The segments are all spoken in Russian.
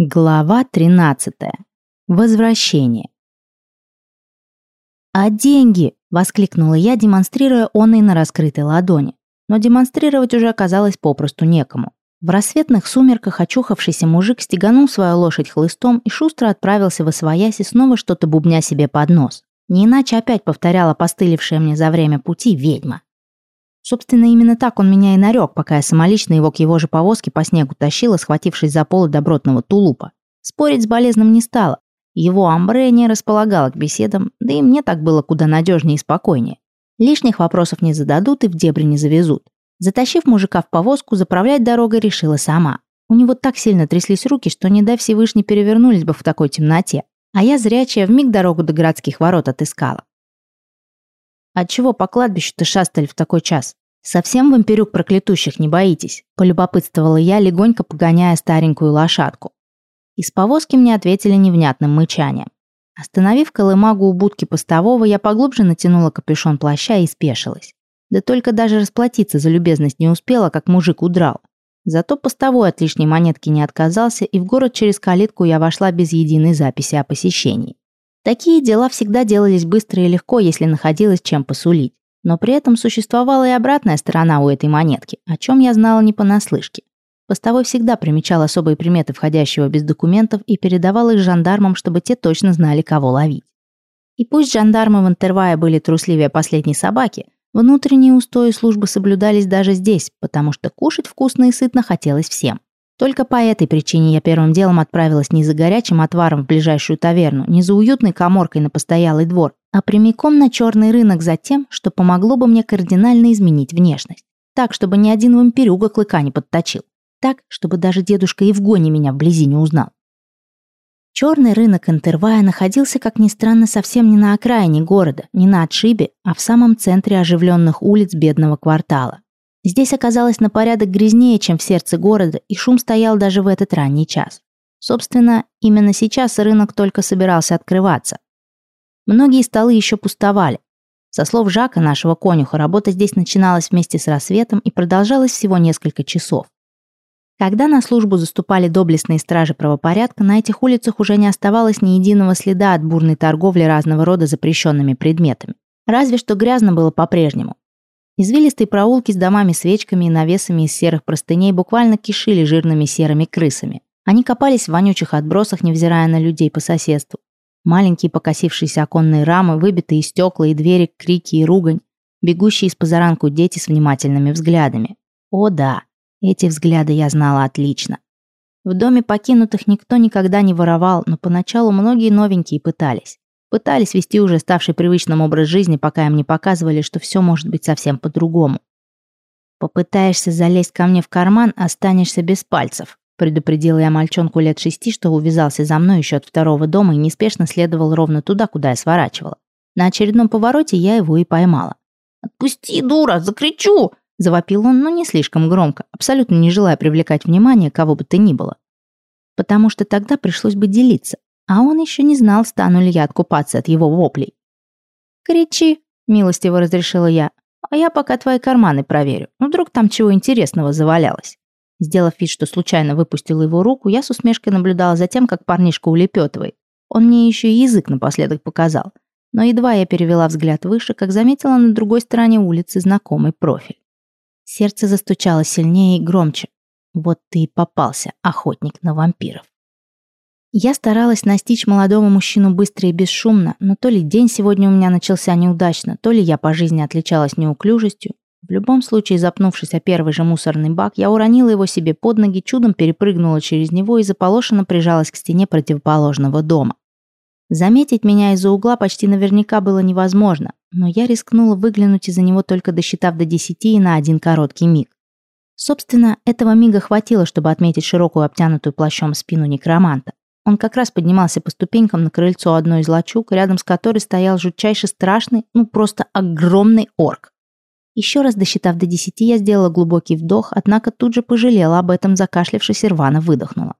Глава 13. Возвращение. «А деньги?» – воскликнула я, демонстрируя оной на раскрытой ладони. Но демонстрировать уже оказалось попросту некому. В рассветных сумерках очухавшийся мужик стеганул свою лошадь хлыстом и шустро отправился в освоясь и снова что-то бубня себе под нос. Не иначе опять повторяла постылившая мне за время пути ведьма. Собственно, именно так он меня и нарек, пока я самолично его к его же повозке по снегу тащила, схватившись за полы добротного тулупа. Спорить с болезным не стало. Его амбре не располагало к беседам, да и мне так было куда надежнее и спокойнее. Лишних вопросов не зададут и в дебри не завезут. Затащив мужика в повозку, заправлять дорогой решила сама. У него так сильно тряслись руки, что не дай Всевышний перевернулись бы в такой темноте. А я зрячая вмиг дорогу до городских ворот отыскала. Отчего по кладбищу-то шастали в такой час? Совсем вампирюк проклятущих не боитесь?» – полюбопытствовала я, легонько погоняя старенькую лошадку. Из повозки мне ответили невнятным мычанием. Остановив колымагу у будки постового, я поглубже натянула капюшон плаща и спешилась. Да только даже расплатиться за любезность не успела, как мужик удрал. Зато постовой от лишней монетки не отказался, и в город через калитку я вошла без единой записи о посещении. Такие дела всегда делались быстро и легко, если находилось чем посулить. Но при этом существовала и обратная сторона у этой монетки, о чем я знала не понаслышке. Постовой всегда примечал особые приметы входящего без документов и передавал их жандармам, чтобы те точно знали, кого ловить. И пусть жандармы в Интервае были трусливее последней собаки, внутренние устои службы соблюдались даже здесь, потому что кушать вкусно и сытно хотелось всем. Только по этой причине я первым делом отправилась не за горячим отваром в ближайшую таверну, не за уютной коморкой на постоялый двор, а прямиком на черный рынок за тем, что помогло бы мне кардинально изменить внешность. Так, чтобы ни один вампирюга клыка не подточил. Так, чтобы даже дедушка Евгоний меня вблизи не узнал. Черный рынок Интервая находился, как ни странно, совсем не на окраине города, не на отшибе, а в самом центре оживленных улиц бедного квартала. Здесь оказалось на порядок грязнее, чем в сердце города, и шум стоял даже в этот ранний час. Собственно, именно сейчас рынок только собирался открываться. Многие столы еще пустовали. Со слов Жака, нашего конюха, работа здесь начиналась вместе с рассветом и продолжалась всего несколько часов. Когда на службу заступали доблестные стражи правопорядка, на этих улицах уже не оставалось ни единого следа от бурной торговли разного рода запрещенными предметами. Разве что грязно было по-прежнему. Извилистые проулки с домами-свечками и навесами из серых простыней буквально кишили жирными серыми крысами. Они копались в вонючих отбросах, невзирая на людей по соседству. Маленькие покосившиеся оконные рамы, выбитые стекла и двери, крики и ругань, бегущие из позаранку дети с внимательными взглядами. О да, эти взгляды я знала отлично. В доме покинутых никто никогда не воровал, но поначалу многие новенькие пытались. Пытались вести уже ставший привычным образ жизни, пока им не показывали, что все может быть совсем по-другому. Попытаешься залезть ко мне в карман, останешься без пальцев. Предупредила я мальчонку лет шести, что увязался за мной еще от второго дома и неспешно следовал ровно туда, куда я сворачивала. На очередном повороте я его и поймала. «Отпусти, дура, закричу!» Завопил он, но не слишком громко, абсолютно не желая привлекать внимание кого бы то ни было. Потому что тогда пришлось бы делиться, а он еще не знал, стану ли я откупаться от его воплей. «Кричи», — милостиво разрешила я, «а я пока твои карманы проверю. Вдруг там чего интересного завалялось». Сделав вид, что случайно выпустила его руку, я с усмешкой наблюдала за тем, как парнишка улепетывает. Он мне еще и язык напоследок показал. Но едва я перевела взгляд выше, как заметила на другой стороне улицы знакомый профиль. Сердце застучало сильнее и громче. Вот ты и попался, охотник на вампиров. Я старалась настичь молодого мужчину быстро и бесшумно, но то ли день сегодня у меня начался неудачно, то ли я по жизни отличалась неуклюжестью, в любом случае, запнувшись о первый же мусорный бак, я уронила его себе под ноги, чудом перепрыгнула через него и заполошенно прижалась к стене противоположного дома. Заметить меня из-за угла почти наверняка было невозможно, но я рискнула выглянуть из-за него только досчитав до десяти и на один короткий миг. Собственно, этого мига хватило, чтобы отметить широкую обтянутую плащом спину некроманта. Он как раз поднимался по ступенькам на крыльцо одной из лачуг, рядом с которой стоял жутчайше страшный, ну просто огромный орк. Еще раз досчитав до десяти, я сделала глубокий вдох, однако тут же пожалела об этом, закашлявшись и рвано выдохнула.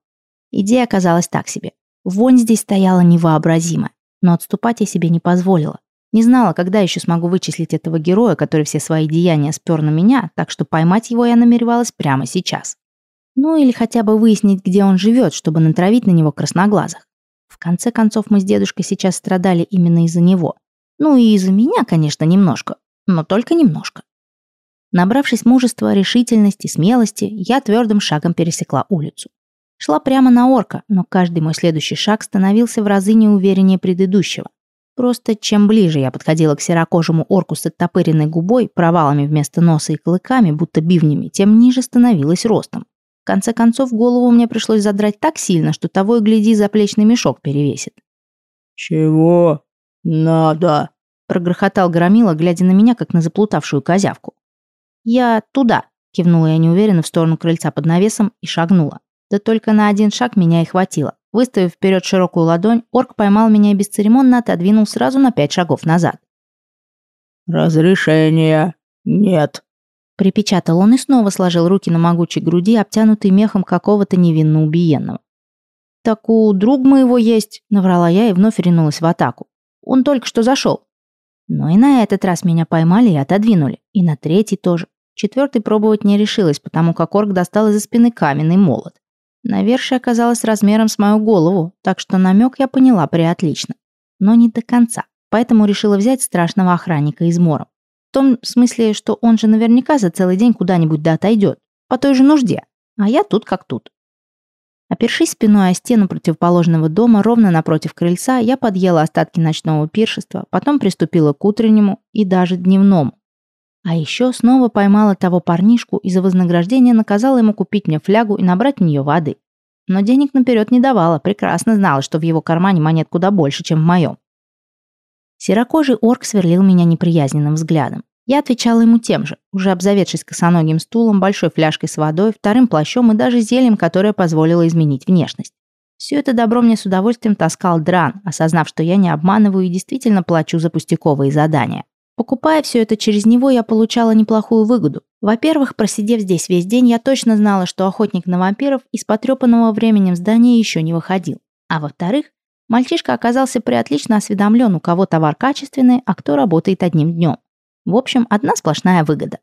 Идея оказалась так себе. Вонь здесь стояла невообразимая, но отступать я себе не позволила. Не знала, когда еще смогу вычислить этого героя, который все свои деяния спер на меня, так что поймать его я намеревалась прямо сейчас. Ну или хотя бы выяснить, где он живет, чтобы натравить на него красноглазых. В конце концов, мы с дедушкой сейчас страдали именно из-за него. Ну и из-за меня, конечно, немножко, но только немножко. Набравшись мужества, решительности, смелости, я твердым шагом пересекла улицу. Шла прямо на орка, но каждый мой следующий шаг становился в разы неувереннее предыдущего. Просто чем ближе я подходила к серокожему орку с оттопыренной губой, провалами вместо носа и клыками, будто бивнями, тем ниже становилась ростом. В конце концов, голову мне пришлось задрать так сильно, что того и гляди, заплечный мешок перевесит. «Чего надо?» прогрохотал Громила, глядя на меня, как на заплутавшую козявку. «Я туда», — кивнула я неуверенно в сторону крыльца под навесом и шагнула. Да только на один шаг меня и хватило. Выставив вперед широкую ладонь, орк поймал меня и бесцеремонно отодвинул сразу на пять шагов назад. «Разрешения нет», — припечатал он и снова сложил руки на могучей груди, обтянутый мехом какого-то невинно убиенного. «Так у друг моего есть», — наврала я и вновь ринулась в атаку. «Он только что зашел». Но и на этот раз меня поймали и отодвинули. И на третий тоже. Четвертый пробовать не решилась, потому как орк достал из-за спины каменный молот. Навершие оказалось размером с мою голову, так что намек я поняла приотлично. Но не до конца, поэтому решила взять страшного охранника из мором. В том смысле, что он же наверняка за целый день куда-нибудь да отойдет. По той же нужде. А я тут как тут. Опершись спиной о стену противоположного дома ровно напротив крыльца, я подъела остатки ночного пиршества, потом приступила к утреннему и даже дневному. А еще снова поймала того парнишку и за вознаграждение наказала ему купить мне флягу и набрать в нее воды. Но денег наперед не давала, прекрасно знала, что в его кармане монет куда больше, чем в моем. Серокожий орк сверлил меня неприязненным взглядом. Я отвечала ему тем же, уже обзаведшись косоногим стулом, большой фляжкой с водой, вторым плащом и даже зельем, которое позволило изменить внешность. Все это добро мне с удовольствием таскал Дран, осознав, что я не обманываю и действительно плачу за пустяковые задания. Покупая все это через него, я получала неплохую выгоду. Во-первых, просидев здесь весь день, я точно знала, что охотник на вампиров из потрепанного временем здания еще не выходил. А во-вторых, мальчишка оказался приотлично осведомлен, у кого товар качественный, а кто работает одним днем. В общем, одна сплошная выгода.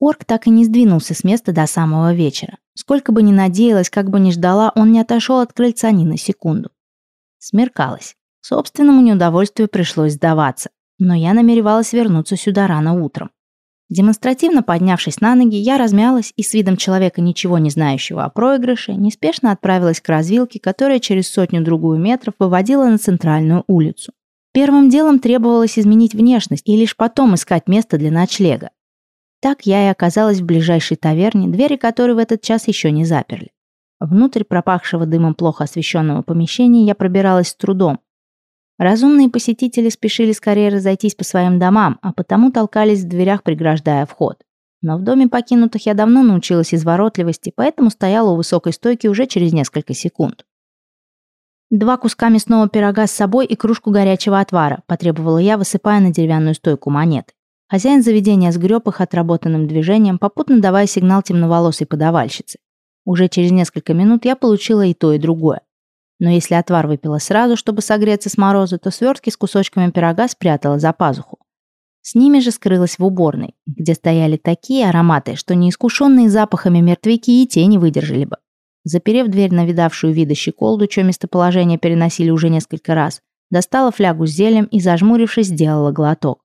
Орк так и не сдвинулся с места до самого вечера. Сколько бы ни надеялась, как бы ни ждала, он не отошел от крыльца ни на секунду. Смеркалось. Собственному неудовольствию пришлось сдаваться, но я намеревалась вернуться сюда рано утром. Демонстративно поднявшись на ноги, я размялась и с видом человека, ничего не знающего о проигрыше, неспешно отправилась к развилке, которая через сотню-другую метров выводила на центральную улицу. Первым делом требовалось изменить внешность и лишь потом искать место для ночлега. Так я и оказалась в ближайшей таверне, двери которой в этот час еще не заперли. Внутрь пропахшего дымом плохо освещенного помещения я пробиралась с трудом. Разумные посетители спешили скорее разойтись по своим домам, а потому толкались в дверях, преграждая вход. Но в доме покинутых я давно научилась изворотливости, поэтому стояла у высокой стойки уже через несколько секунд. «Два куска мясного пирога с собой и кружку горячего отвара», потребовала я, высыпая на деревянную стойку монеты. Хозяин заведения сгреб их отработанным движением, попутно давая сигнал темноволосой подавальщице. Уже через несколько минут я получила и то, и другое. Но если отвар выпила сразу, чтобы согреться с мороза, то свертки с кусочками пирога спрятала за пазуху. С ними же скрылась в уборной, где стояли такие ароматы, что неискушенные запахами мертвяки и тени выдержали бы. Заперев дверь на видавшую виды щеколду, чье местоположение переносили уже несколько раз, достала флягу с зелем и, зажмурившись, сделала глоток.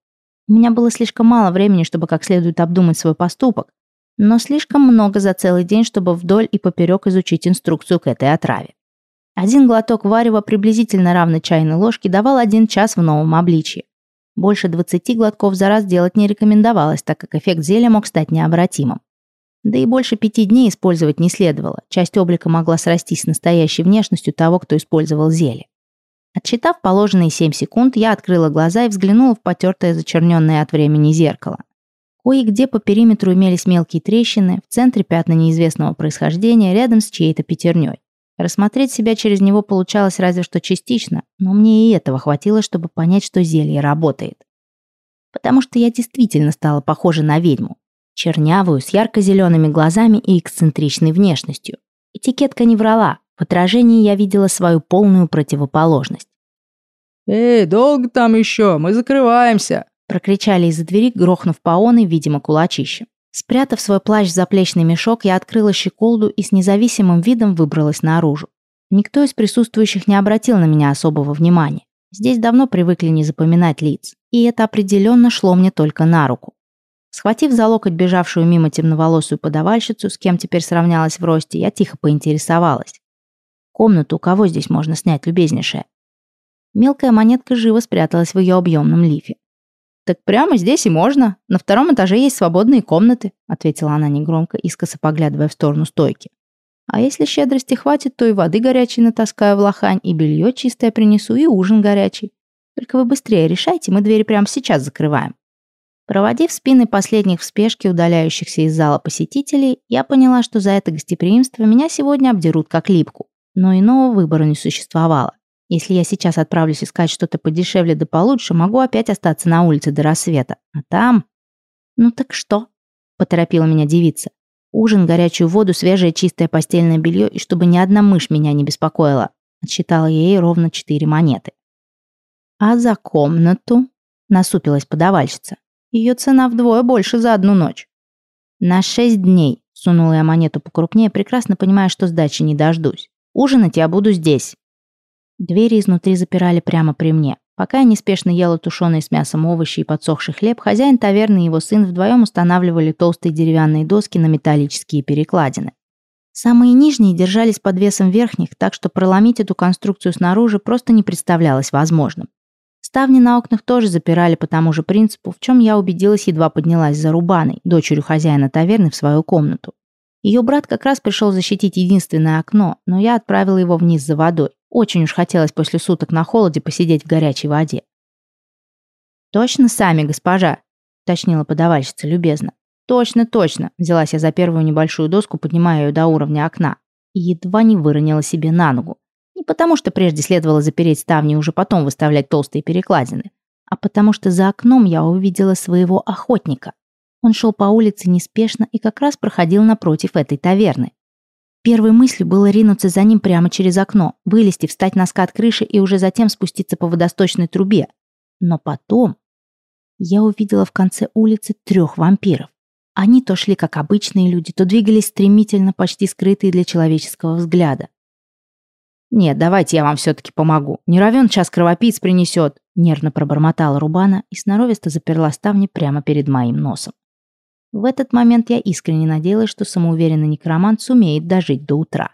У меня было слишком мало времени, чтобы как следует обдумать свой поступок, но слишком много за целый день, чтобы вдоль и поперек изучить инструкцию к этой отраве. Один глоток варева, приблизительно равной чайной ложке, давал один час в новом обличье. Больше 20 глотков за раз делать не рекомендовалось, так как эффект зелья мог стать необратимым. Да и больше пяти дней использовать не следовало. Часть облика могла срастись с настоящей внешностью того, кто использовал зелье. Отчитав положенные 7 секунд, я открыла глаза и взглянула в потертое зачерненное от времени зеркало. Кое-где по периметру имелись мелкие трещины, в центре пятна неизвестного происхождения, рядом с чьей-то пятерней. Рассмотреть себя через него получалось разве что частично, но мне и этого хватило, чтобы понять, что зелье работает. Потому что я действительно стала похожа на ведьму. Чернявую, с ярко-зелеными глазами и эксцентричной внешностью. Этикетка не врала. В отражении я видела свою полную противоположность. «Эй, долго там еще? Мы закрываемся!» Прокричали из-за двери, грохнув по оной, видимо, кулачищем. Спрятав свой плащ в заплечный мешок, я открыла щеколду и с независимым видом выбралась наружу. Никто из присутствующих не обратил на меня особого внимания. Здесь давно привыкли не запоминать лиц, и это определенно шло мне только на руку. Схватив за локоть бежавшую мимо темноволосую подавальщицу, с кем теперь сравнялась в росте, я тихо поинтересовалась. «Комнату у кого здесь можно снять, любезнейшая?» Мелкая монетка живо спряталась в ее объемном лифе. «Так прямо здесь и можно. На втором этаже есть свободные комнаты», ответила она негромко, искоса поглядывая в сторону стойки. «А если щедрости хватит, то и воды горячей натаскаю в лохань, и белье чистое принесу, и ужин горячий. Только вы быстрее решайте, мы двери прямо сейчас закрываем». Проводив спины последних в спешке удаляющихся из зала посетителей, я поняла, что за это гостеприимство меня сегодня обдерут как липку. Но иного выбора не существовало. Если я сейчас отправлюсь искать что-то подешевле да получше, могу опять остаться на улице до рассвета. А там... «Ну так что?» – поторопила меня девица. «Ужин, горячую воду, свежее чистое постельное белье, и чтобы ни одна мышь меня не беспокоила». Отсчитала ей ровно четыре монеты. «А за комнату?» – насупилась подавальщица. Ее цена вдвое больше за одну ночь. На шесть дней сунула я монету покрупнее, прекрасно понимая, что сдачи не дождусь. Ужинать я буду здесь. Двери изнутри запирали прямо при мне. Пока я неспешно ела тушеные с мясом овощи и подсохший хлеб, хозяин таверны и его сын вдвоем устанавливали толстые деревянные доски на металлические перекладины. Самые нижние держались под весом верхних, так что проломить эту конструкцию снаружи просто не представлялось возможным. Ставни на окнах тоже запирали по тому же принципу, в чем я убедилась, едва поднялась за Рубаной, дочерью хозяина таверны, в свою комнату. Ее брат как раз пришел защитить единственное окно, но я отправила его вниз за водой. Очень уж хотелось после суток на холоде посидеть в горячей воде. «Точно сами, госпожа?» — уточнила подавальщица любезно. «Точно, точно!» — взялась я за первую небольшую доску, поднимая ее до уровня окна. И едва не выронила себе на ногу. Не потому, что прежде следовало запереть ставни и уже потом выставлять толстые перекладины, а потому что за окном я увидела своего охотника. Он шел по улице неспешно и как раз проходил напротив этой таверны. Первой мыслью было ринуться за ним прямо через окно, вылезти, встать на скат крыши и уже затем спуститься по водосточной трубе. Но потом я увидела в конце улицы трех вампиров. Они то шли как обычные люди, то двигались стремительно, почти скрытые для человеческого взгляда. «Нет, давайте я вам все-таки помогу. Не равен час кровопийц принесет», — нервно пробормотала Рубана и сноровисто заперла ставни прямо перед моим носом. В этот момент я искренне надеялась, что самоуверенный некромант сумеет дожить до утра.